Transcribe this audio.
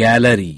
gallery.